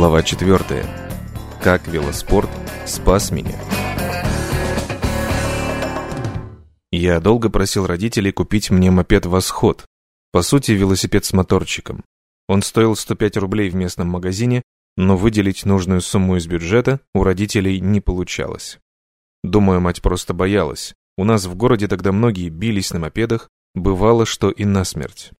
Глава 4. Как велоспорт спас меня. Я долго просил родителей купить мне мопед «Восход». По сути, велосипед с моторчиком. Он стоил 105 рублей в местном магазине, но выделить нужную сумму из бюджета у родителей не получалось. Думаю, мать просто боялась. У нас в городе тогда многие бились на мопедах, бывало, что и насмерть.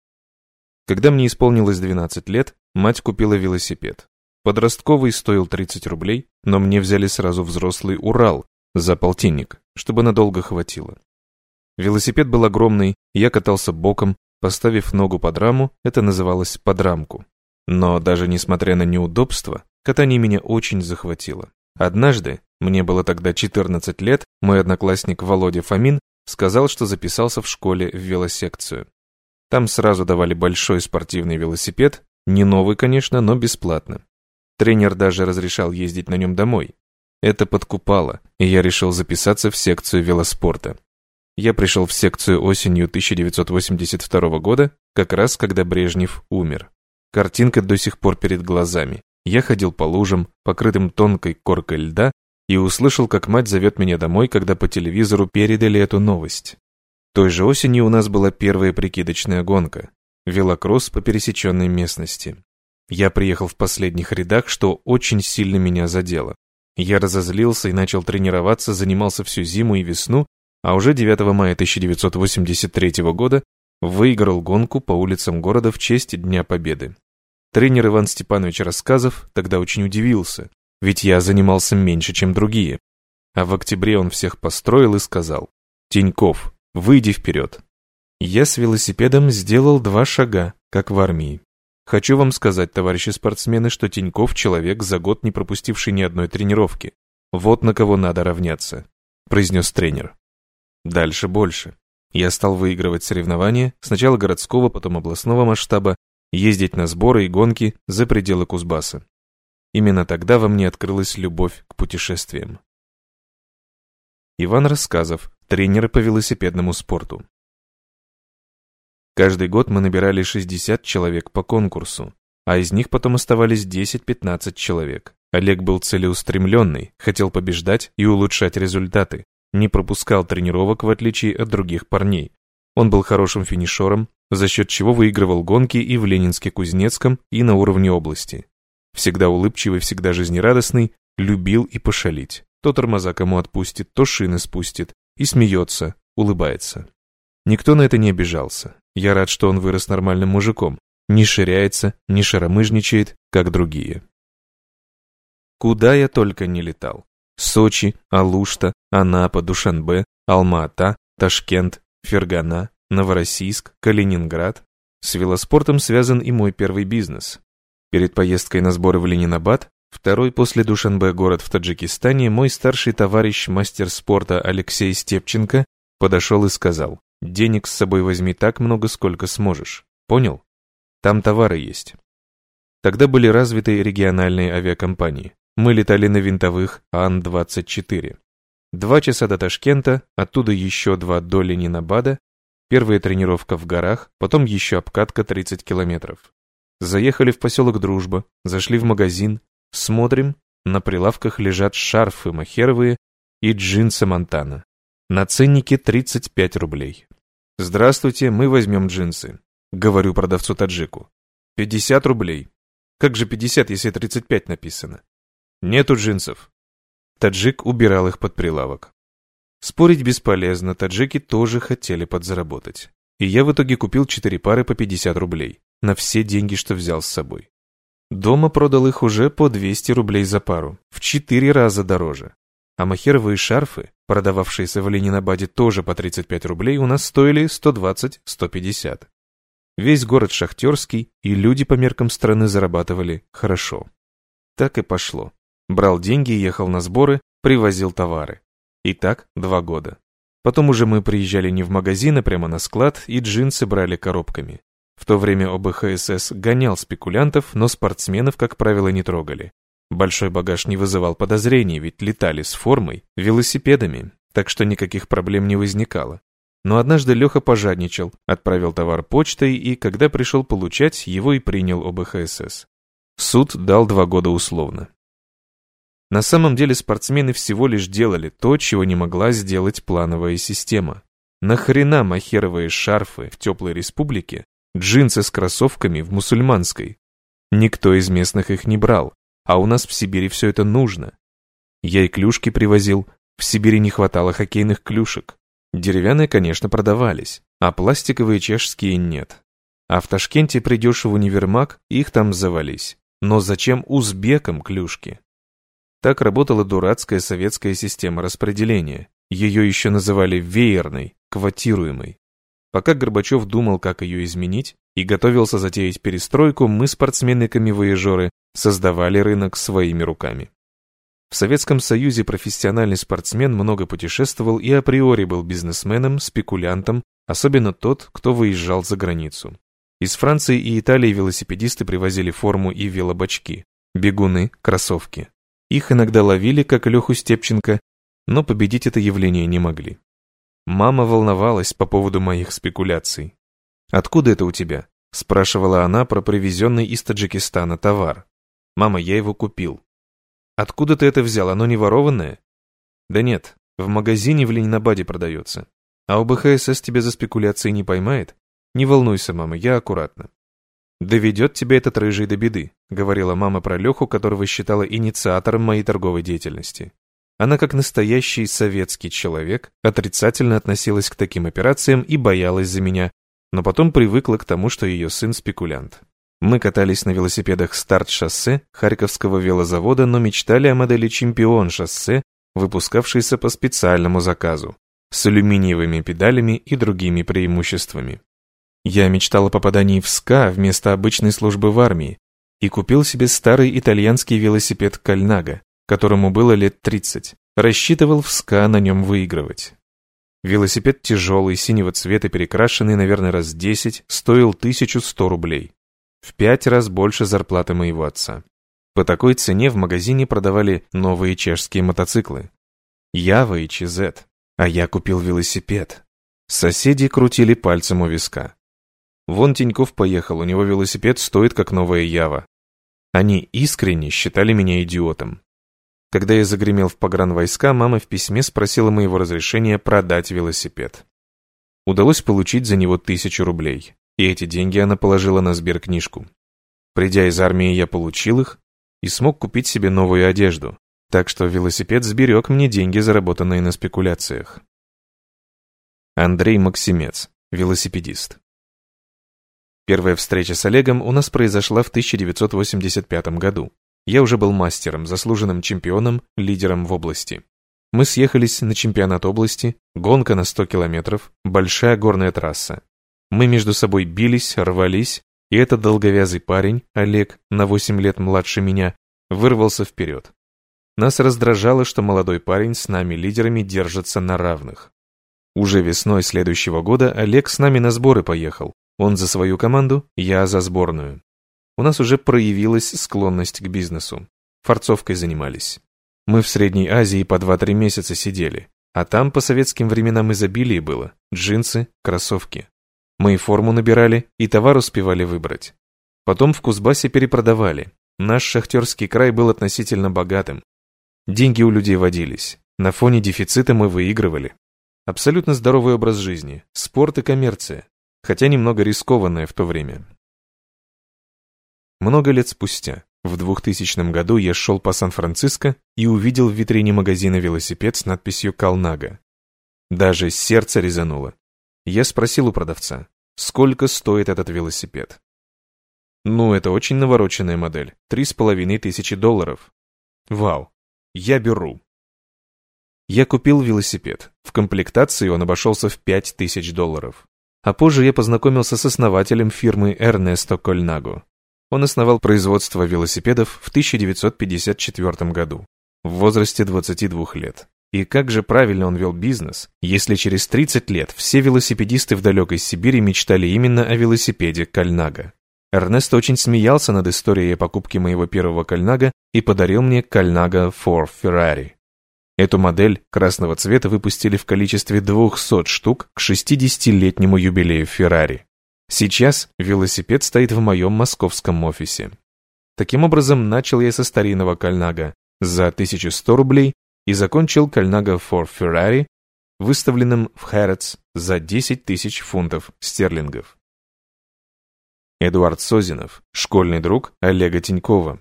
Когда мне исполнилось 12 лет, мать купила велосипед. Подростковый стоил 30 рублей, но мне взяли сразу взрослый Урал за полтинник, чтобы надолго хватило. Велосипед был огромный, я катался боком, поставив ногу под раму, это называлось подрамку. Но даже несмотря на неудобства, катание меня очень захватило. Однажды, мне было тогда 14 лет, мой одноклассник Володя Фомин сказал, что записался в школе в велосекцию. Там сразу давали большой спортивный велосипед, не новый, конечно, но бесплатно. Тренер даже разрешал ездить на нем домой. Это подкупало, и я решил записаться в секцию велоспорта. Я пришел в секцию осенью 1982 года, как раз когда Брежнев умер. Картинка до сих пор перед глазами. Я ходил по лужам, покрытым тонкой коркой льда, и услышал, как мать зовет меня домой, когда по телевизору передали эту новость. Той же осенью у нас была первая прикидочная гонка. Велокросс по пересеченной местности. Я приехал в последних рядах, что очень сильно меня задело. Я разозлился и начал тренироваться, занимался всю зиму и весну, а уже 9 мая 1983 года выиграл гонку по улицам города в честь Дня Победы. Тренер Иван Степанович Рассказов тогда очень удивился, ведь я занимался меньше, чем другие. А в октябре он всех построил и сказал, «Тиньков, выйди вперед». Я с велосипедом сделал два шага, как в армии. Хочу вам сказать, товарищи спортсмены, что Тиньков человек, за год не пропустивший ни одной тренировки. Вот на кого надо равняться, произнес тренер. Дальше больше. Я стал выигрывать соревнования, сначала городского, потом областного масштаба, ездить на сборы и гонки за пределы Кузбасса. Именно тогда во мне открылась любовь к путешествиям. Иван Рассказов, тренер по велосипедному спорту. Каждый год мы набирали 60 человек по конкурсу, а из них потом оставались 10-15 человек. Олег был целеустремленный, хотел побеждать и улучшать результаты, не пропускал тренировок в отличие от других парней. Он был хорошим финишером, за счет чего выигрывал гонки и в Ленинске-Кузнецком, и на уровне области. Всегда улыбчивый, всегда жизнерадостный, любил и пошалить. То тормоза кому отпустит, то шины спустит, и смеется, улыбается. Никто на это не обижался. Я рад, что он вырос нормальным мужиком. Не ширяется, не шаромыжничает, как другие. Куда я только не летал. Сочи, Алушта, Анапа, Душанбе, Алма-Ата, Ташкент, Фергана, Новороссийск, Калининград. С велоспортом связан и мой первый бизнес. Перед поездкой на сборы в Ленинабад, второй после Душанбе город в Таджикистане, мой старший товарищ, мастер спорта Алексей Степченко, подошел и сказал, Денег с собой возьми так много, сколько сможешь. Понял? Там товары есть. Тогда были развиты региональные авиакомпании. Мы летали на винтовых Ан-24. Два часа до Ташкента, оттуда еще два до Ленинабада, первая тренировка в горах, потом еще обкатка 30 километров. Заехали в поселок Дружба, зашли в магазин, смотрим, на прилавках лежат шарфы махеровые и джинсы Монтана. На ценнике 35 рублей. «Здравствуйте, мы возьмем джинсы», — говорю продавцу-таджику. «50 рублей». «Как же 50, если 35 написано?» «Нету джинсов». Таджик убирал их под прилавок. Спорить бесполезно, таджики тоже хотели подзаработать. И я в итоге купил 4 пары по 50 рублей, на все деньги, что взял с собой. Дома продал их уже по 200 рублей за пару, в 4 раза дороже а махеровые шарфы, продававшиеся в Ленинабаде тоже по 35 рублей, у нас стоили 120-150. Весь город шахтерский, и люди по меркам страны зарабатывали хорошо. Так и пошло. Брал деньги, ехал на сборы, привозил товары. И так два года. Потом уже мы приезжали не в магазин, а прямо на склад, и джинсы брали коробками. В то время ОБХСС гонял спекулянтов, но спортсменов, как правило, не трогали. Большой багаж не вызывал подозрений, ведь летали с формой, велосипедами, так что никаких проблем не возникало. Но однажды Леха пожадничал, отправил товар почтой и, когда пришел получать, его и принял ОБХСС. Суд дал два года условно. На самом деле спортсмены всего лишь делали то, чего не могла сделать плановая система. Нахрена махеровые шарфы в теплой республике, джинсы с кроссовками в мусульманской? Никто из местных их не брал, а у нас в Сибири все это нужно. Я и клюшки привозил, в Сибири не хватало хоккейных клюшек. Деревянные, конечно, продавались, а пластиковые чешские нет. А в Ташкенте придешь в универмаг, их там завались. Но зачем узбекам клюшки? Так работала дурацкая советская система распределения. Ее еще называли веерной, квотируемой. Пока Горбачев думал, как ее изменить, и готовился затеять перестройку, мы, спортсмены-камевоежоры, создавали рынок своими руками. В Советском Союзе профессиональный спортсмен много путешествовал и априори был бизнесменом, спекулянтом, особенно тот, кто выезжал за границу. Из Франции и Италии велосипедисты привозили форму и велобачки, бегуны, кроссовки. Их иногда ловили, как Леху Степченко, но победить это явление не могли. Мама волновалась по поводу моих спекуляций. «Откуда это у тебя?» – спрашивала она про привезенный из Таджикистана товар. «Мама, я его купил». «Откуда ты это взял? Оно не ворованное?» «Да нет, в магазине в Ленинабаде продается. А у БХСС тебя за спекуляции не поймает? Не волнуйся, мама, я аккуратно». «Доведет тебя этот рыжий до беды», — говорила мама про Леху, которого считала инициатором моей торговой деятельности. Она, как настоящий советский человек, отрицательно относилась к таким операциям и боялась за меня, но потом привыкла к тому, что ее сын спекулянт. Мы катались на велосипедах «Старт-шоссе» Харьковского велозавода, но мечтали о модели «Чемпион-шоссе», выпускавшейся по специальному заказу, с алюминиевыми педалями и другими преимуществами. Я мечтал о попадании в СКА вместо обычной службы в армии и купил себе старый итальянский велосипед Кальнага, которому было лет 30. Рассчитывал в СКА на нем выигрывать. Велосипед тяжелый, синего цвета, перекрашенный, наверное, раз 10, стоил 1100 рублей. В пять раз больше зарплаты моего отца. По такой цене в магазине продавали новые чешские мотоциклы. Ява и ЧЗ. А я купил велосипед. Соседи крутили пальцем у виска. Вон Тиньков поехал, у него велосипед стоит как новая Ява. Они искренне считали меня идиотом. Когда я загремел в погранвойска, мама в письме спросила моего разрешения продать велосипед. Удалось получить за него тысячу рублей, и эти деньги она положила на сберкнижку. Придя из армии, я получил их и смог купить себе новую одежду, так что велосипед сберег мне деньги, заработанные на спекуляциях. Андрей Максимец, велосипедист. Первая встреча с Олегом у нас произошла в 1985 году. Я уже был мастером, заслуженным чемпионом, лидером в области. Мы съехались на чемпионат области, гонка на 100 километров, большая горная трасса. Мы между собой бились, рвались, и этот долговязый парень, Олег, на 8 лет младше меня, вырвался вперед. Нас раздражало, что молодой парень с нами лидерами держится на равных. Уже весной следующего года Олег с нами на сборы поехал, он за свою команду, я за сборную. У нас уже проявилась склонность к бизнесу. Форцовкой занимались. Мы в Средней Азии по 2-3 месяца сидели, а там по советским временам изобилие было. Джинсы, кроссовки. Мы и форму набирали, и товар успевали выбрать. Потом в Кузбассе перепродавали. Наш шахтерский край был относительно богатым. Деньги у людей водились. На фоне дефицита мы выигрывали. Абсолютно здоровый образ жизни, спорт и коммерция хотя немного рискованное в то время. Много лет спустя, в 2000 году, я шел по Сан-Франциско и увидел в витрине магазина велосипед с надписью «Калнага». Даже сердце резануло. Я спросил у продавца, сколько стоит этот велосипед. Ну, это очень навороченная модель, три с половиной тысячи долларов. Вау, я беру. Я купил велосипед. В комплектации он обошелся в пять тысяч долларов. А позже я познакомился с основателем фирмы Эрнесто Кольнаго. Он основал производство велосипедов в 1954 году, в возрасте 22 лет. И как же правильно он вел бизнес, если через 30 лет все велосипедисты в далекой Сибири мечтали именно о велосипеде Кальнага. Эрнесто очень смеялся над историей покупки моего первого Кальнага и подарил мне Кальнага for Ferrari. Эту модель красного цвета выпустили в количестве 200 штук к 60-летнему юбилею Феррари. Сейчас велосипед стоит в моем московском офисе. Таким образом, начал я со старинного кальнага за 1100 рублей и закончил кальнага for Ferrari, выставленным в Хэротс за 10 тысяч фунтов стерлингов. Эдуард Созинов, школьный друг Олега Тинькова.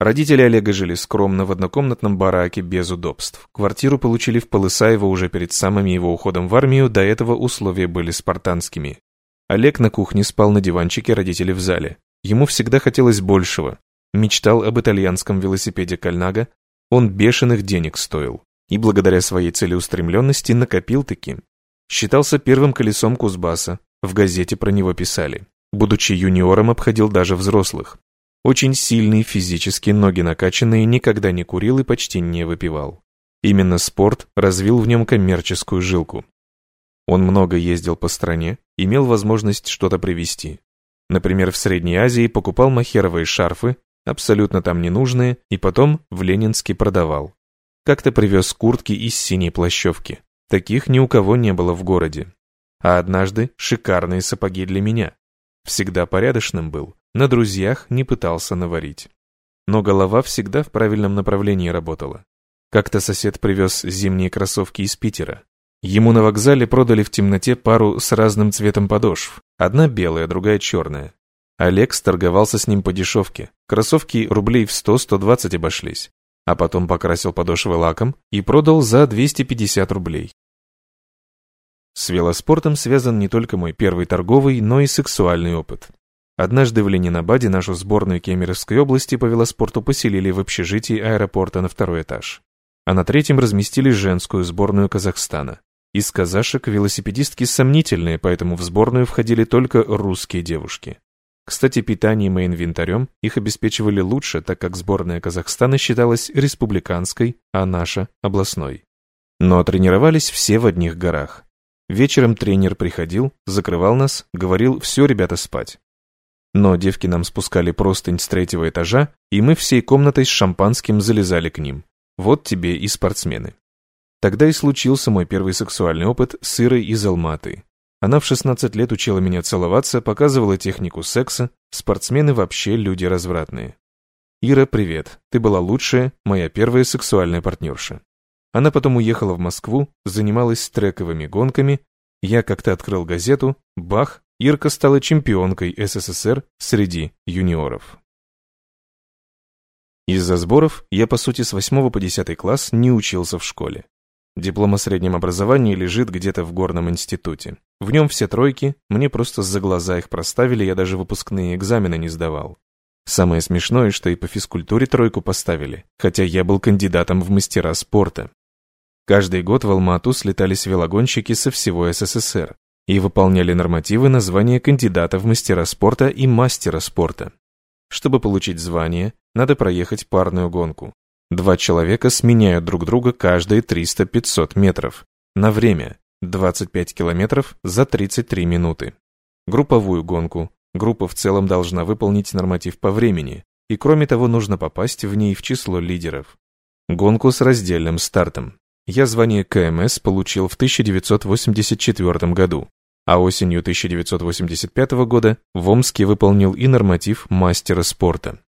Родители Олега жили скромно в однокомнатном бараке без удобств. Квартиру получили в Полысаево уже перед самым его уходом в армию, до этого условия были спартанскими. Олег на кухне спал на диванчике, родители в зале. Ему всегда хотелось большего. Мечтал об итальянском велосипеде Кальнага, он бешеных денег стоил. И благодаря своей целеустремленности накопил-таки. Считался первым колесом Кузбасса, в газете про него писали. Будучи юниором, обходил даже взрослых. Очень сильный, физически, ноги накачанные, никогда не курил и почти не выпивал. Именно спорт развил в нем коммерческую жилку. Он много ездил по стране, имел возможность что-то привезти. Например, в Средней Азии покупал махеровые шарфы, абсолютно там ненужные, и потом в Ленинске продавал. Как-то привез куртки из синей плащевки. Таких ни у кого не было в городе. А однажды шикарные сапоги для меня. Всегда порядочным был, на друзьях не пытался наварить. Но голова всегда в правильном направлении работала. Как-то сосед привез зимние кроссовки из Питера. Ему на вокзале продали в темноте пару с разным цветом подошв. Одна белая, другая черная. Олег сторговался с ним по дешевке. Кроссовки рублей в 100-120 обошлись. А потом покрасил подошвы лаком и продал за 250 рублей. С велоспортом связан не только мой первый торговый, но и сексуальный опыт. Однажды в Ленинабаде нашу сборную Кемеровской области по велоспорту поселили в общежитии аэропорта на второй этаж. А на третьем разместили женскую сборную Казахстана. Из казашек велосипедистки сомнительные, поэтому в сборную входили только русские девушки. Кстати, питанием и инвентарем их обеспечивали лучше, так как сборная Казахстана считалась республиканской, а наша – областной. Но тренировались все в одних горах. Вечером тренер приходил, закрывал нас, говорил «все, ребята, спать». Но девки нам спускали простынь с третьего этажа, и мы всей комнатой с шампанским залезали к ним. Вот тебе и спортсмены. Тогда и случился мой первый сексуальный опыт с Ирой из Алматы. Она в 16 лет учила меня целоваться, показывала технику секса, спортсмены вообще люди развратные. Ира, привет, ты была лучшая, моя первая сексуальная партнерша. Она потом уехала в Москву, занималась трековыми гонками. Я как-то открыл газету, бах, Ирка стала чемпионкой СССР среди юниоров. Из-за сборов я, по сути, с 8 по 10 класс не учился в школе. Диплом о среднем образовании лежит где-то в горном институте. В нем все тройки, мне просто за глаза их проставили, я даже выпускные экзамены не сдавал. Самое смешное, что и по физкультуре тройку поставили, хотя я был кандидатом в мастера спорта. Каждый год в Алмату слетались велогонщики со всего СССР и выполняли нормативы на звание кандидата в мастера спорта и мастера спорта. Чтобы получить звание, надо проехать парную гонку. Два человека сменяют друг друга каждые 300-500 метров. На время 25 километров за 33 минуты. Групповую гонку. Группа в целом должна выполнить норматив по времени, и кроме того нужно попасть в ней в число лидеров. Гонку с раздельным стартом. Я звание КМС получил в 1984 году, а осенью 1985 года в Омске выполнил и норматив мастера спорта.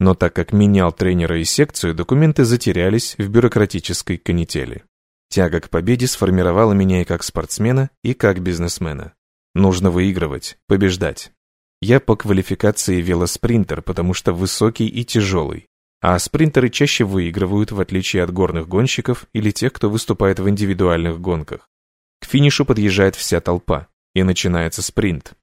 Но так как менял тренера и секцию, документы затерялись в бюрократической канители. Тяга к победе сформировала меня и как спортсмена, и как бизнесмена. Нужно выигрывать, побеждать. Я по квалификации велоспринтер, потому что высокий и тяжелый. А спринтеры чаще выигрывают, в отличие от горных гонщиков или тех, кто выступает в индивидуальных гонках. К финишу подъезжает вся толпа, и начинается спринт.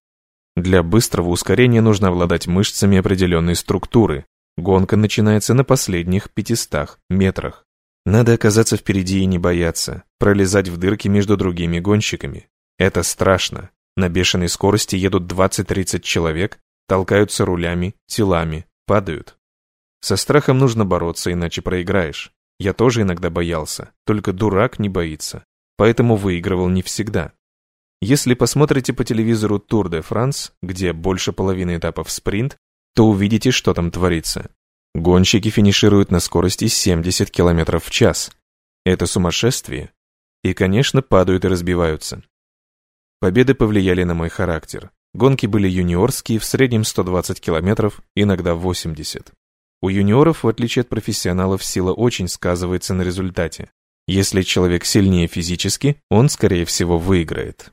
Для быстрого ускорения нужно обладать мышцами определенной структуры. Гонка начинается на последних 500 метрах. Надо оказаться впереди и не бояться, пролезать в дырки между другими гонщиками. Это страшно. На бешеной скорости едут 20-30 человек, толкаются рулями, телами, падают. Со страхом нужно бороться, иначе проиграешь. Я тоже иногда боялся, только дурак не боится. Поэтому выигрывал не всегда. Если посмотрите по телевизору Tour de France, где больше половины этапов спринт, то увидите, что там творится. Гонщики финишируют на скорости 70 км в час. Это сумасшествие. И, конечно, падают и разбиваются. Победы повлияли на мой характер. Гонки были юниорские, в среднем 120 километров, иногда 80. У юниоров, в отличие от профессионалов, сила очень сказывается на результате. Если человек сильнее физически, он, скорее всего, выиграет.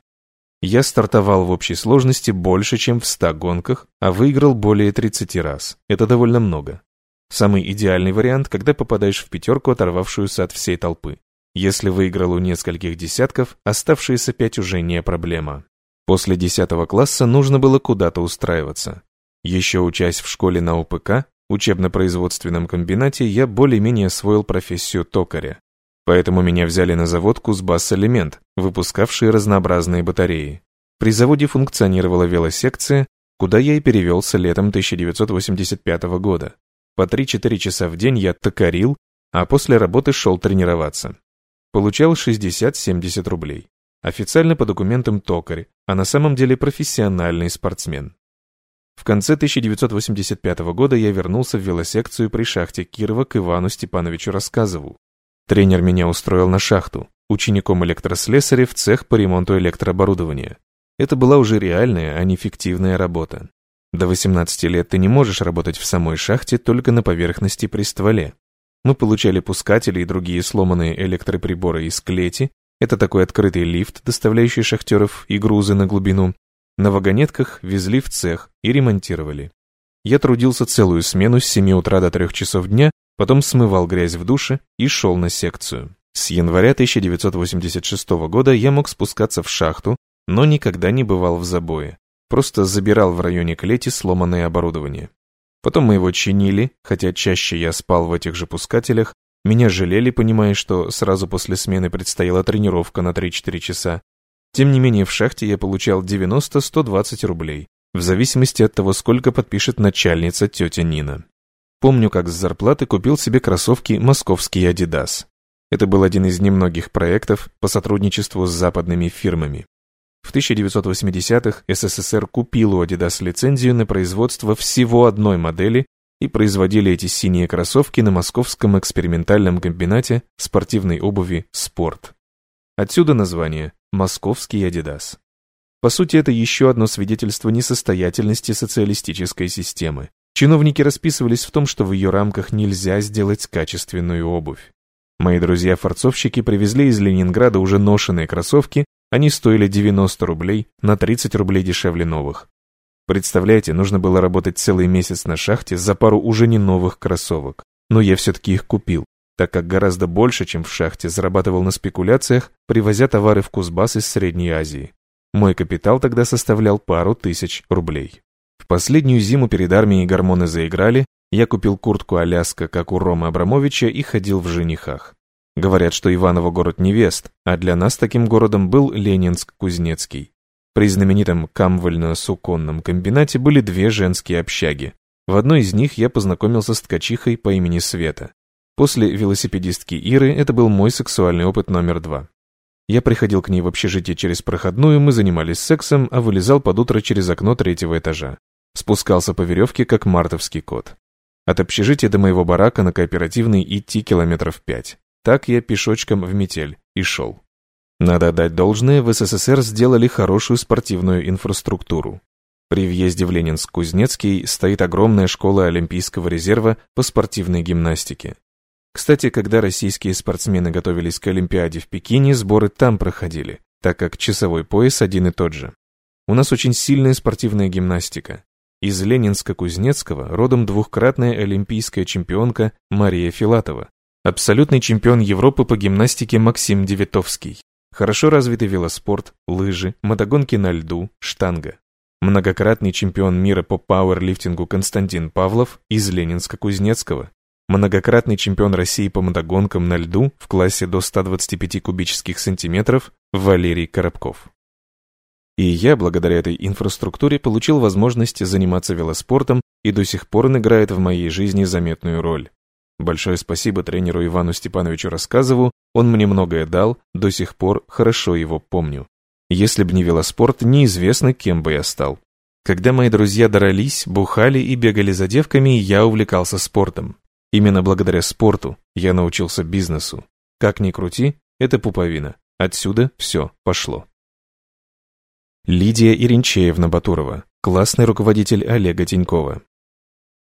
Я стартовал в общей сложности больше, чем в 100 гонках, а выиграл более 30 раз. Это довольно много. Самый идеальный вариант, когда попадаешь в пятерку, оторвавшуюся от всей толпы. Если выиграл у нескольких десятков, оставшиеся пять уже не проблема. После 10 класса нужно было куда-то устраиваться. Еще учась в школе на УПК, учебно-производственном комбинате, я более-менее освоил профессию токаря. Поэтому меня взяли на завод Кузбасс-элемент, выпускавший разнообразные батареи. При заводе функционировала велосекция, куда я и перевелся летом 1985 года. По 3-4 часа в день я токарил, а после работы шел тренироваться. Получал 60-70 рублей. Официально по документам токарь, а на самом деле профессиональный спортсмен. В конце 1985 года я вернулся в велосекцию при шахте Кирова к Ивану Степановичу Рассказову. Тренер меня устроил на шахту, учеником электрослесаря в цех по ремонту электрооборудования. Это была уже реальная, а не фиктивная работа. До 18 лет ты не можешь работать в самой шахте только на поверхности при стволе. Мы получали пускатели и другие сломанные электроприборы из клети, это такой открытый лифт, доставляющий шахтеров и грузы на глубину. На вагонетках везли в цех и ремонтировали. Я трудился целую смену с 7 утра до 3 часов дня, потом смывал грязь в душе и шел на секцию. С января 1986 года я мог спускаться в шахту, но никогда не бывал в забое. Просто забирал в районе клети сломанное оборудование. Потом мы его чинили, хотя чаще я спал в этих же пускателях. Меня жалели, понимая, что сразу после смены предстояла тренировка на 3-4 часа. Тем не менее, в шахте я получал 90-120 рублей, в зависимости от того, сколько подпишет начальница тетя Нина. Помню, как с зарплаты купил себе кроссовки «Московский Адидас». Это был один из немногих проектов по сотрудничеству с западными фирмами. В 1980-х СССР купил у Adidas лицензию на производство всего одной модели и производили эти синие кроссовки на московском экспериментальном комбинате спортивной обуви «Спорт». Отсюда название «Московский Adidas». По сути, это еще одно свидетельство несостоятельности социалистической системы. Чиновники расписывались в том, что в ее рамках нельзя сделать качественную обувь. Мои друзья-форцовщики привезли из Ленинграда уже ношенные кроссовки они стоили 90 рублей, на 30 рублей дешевле новых. Представляете, нужно было работать целый месяц на шахте за пару уже не новых кроссовок. Но я все-таки их купил, так как гораздо больше, чем в шахте, зарабатывал на спекуляциях, привозя товары в Кузбасс из Средней Азии. Мой капитал тогда составлял пару тысяч рублей. В последнюю зиму перед армией гормоны заиграли, я купил куртку Аляска, как у Ромы Абрамовича, и ходил в женихах. Говорят, что Иваново город невест, а для нас таким городом был Ленинск-Кузнецкий. При знаменитом камвально-суконном комбинате были две женские общаги. В одной из них я познакомился с ткачихой по имени Света. После велосипедистки Иры это был мой сексуальный опыт номер два. Я приходил к ней в общежитие через проходную, мы занимались сексом, а вылезал под утро через окно третьего этажа. Спускался по веревке, как мартовский кот. От общежития до моего барака на кооперативной идти километров пять. Так я пешочком в метель и шел. Надо отдать должное, в СССР сделали хорошую спортивную инфраструктуру. При въезде в Ленинск-Кузнецкий стоит огромная школа Олимпийского резерва по спортивной гимнастике. Кстати, когда российские спортсмены готовились к Олимпиаде в Пекине, сборы там проходили, так как часовой пояс один и тот же. У нас очень сильная спортивная гимнастика. Из Ленинска-Кузнецкого родом двухкратная олимпийская чемпионка Мария Филатова, Абсолютный чемпион Европы по гимнастике Максим Девятовский. Хорошо развитый велоспорт, лыжи, мотогонки на льду, штанга. Многократный чемпион мира по пауэрлифтингу Константин Павлов из Ленинска-Кузнецкого. Многократный чемпион России по мотогонкам на льду в классе до 125 кубических сантиметров Валерий Коробков. И я, благодаря этой инфраструктуре, получил возможность заниматься велоспортом и до сих пор он играет в моей жизни заметную роль. Большое спасибо тренеру Ивану Степановичу Рассказову, он мне многое дал, до сих пор хорошо его помню. Если б не велоспорт, неизвестно, кем бы я стал. Когда мои друзья дрались, бухали и бегали за девками, я увлекался спортом. Именно благодаря спорту я научился бизнесу. Как ни крути, это пуповина. Отсюда все пошло. Лидия Иринчеевна Батурова, классный руководитель Олега Тинькова.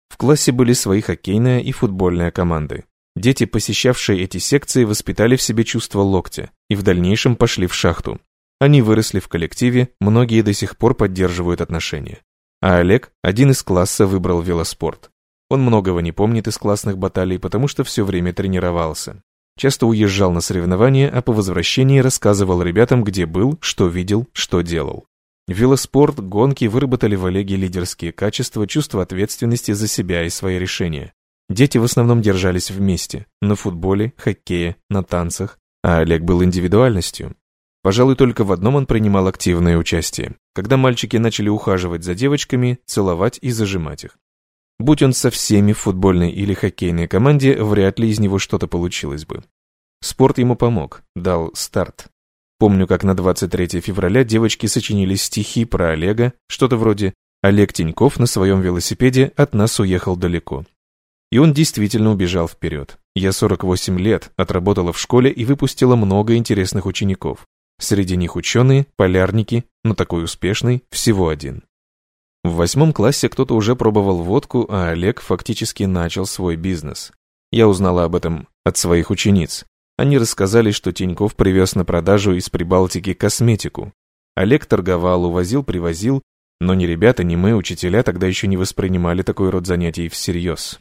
В классе были свои хоккейная и футбольная команды. Дети, посещавшие эти секции, воспитали в себе чувство локтя и в дальнейшем пошли в шахту. Они выросли в коллективе, многие до сих пор поддерживают отношения. А Олег, один из класса, выбрал велоспорт. Он многого не помнит из классных баталий, потому что все время тренировался. Часто уезжал на соревнования, а по возвращении рассказывал ребятам, где был, что видел, что делал. Велоспорт, гонки выработали в Олеге лидерские качества, чувство ответственности за себя и свои решения. Дети в основном держались вместе, на футболе, хоккее, на танцах, а Олег был индивидуальностью. Пожалуй, только в одном он принимал активное участие, когда мальчики начали ухаживать за девочками, целовать и зажимать их. Будь он со всеми в футбольной или хоккейной команде, вряд ли из него что-то получилось бы. Спорт ему помог, дал старт. Помню, как на 23 февраля девочки сочинили стихи про Олега, что-то вроде «Олег Тиньков на своем велосипеде от нас уехал далеко». И он действительно убежал вперед. Я 48 лет, отработала в школе и выпустила много интересных учеников. Среди них ученые, полярники, но такой успешный всего один. В восьмом классе кто-то уже пробовал водку, а Олег фактически начал свой бизнес. Я узнала об этом от своих учениц. Они рассказали, что Тиньков привез на продажу из Прибалтики косметику. Олег торговал, увозил, привозил, но ни ребята, ни мы, учителя, тогда еще не воспринимали такой род занятий всерьез.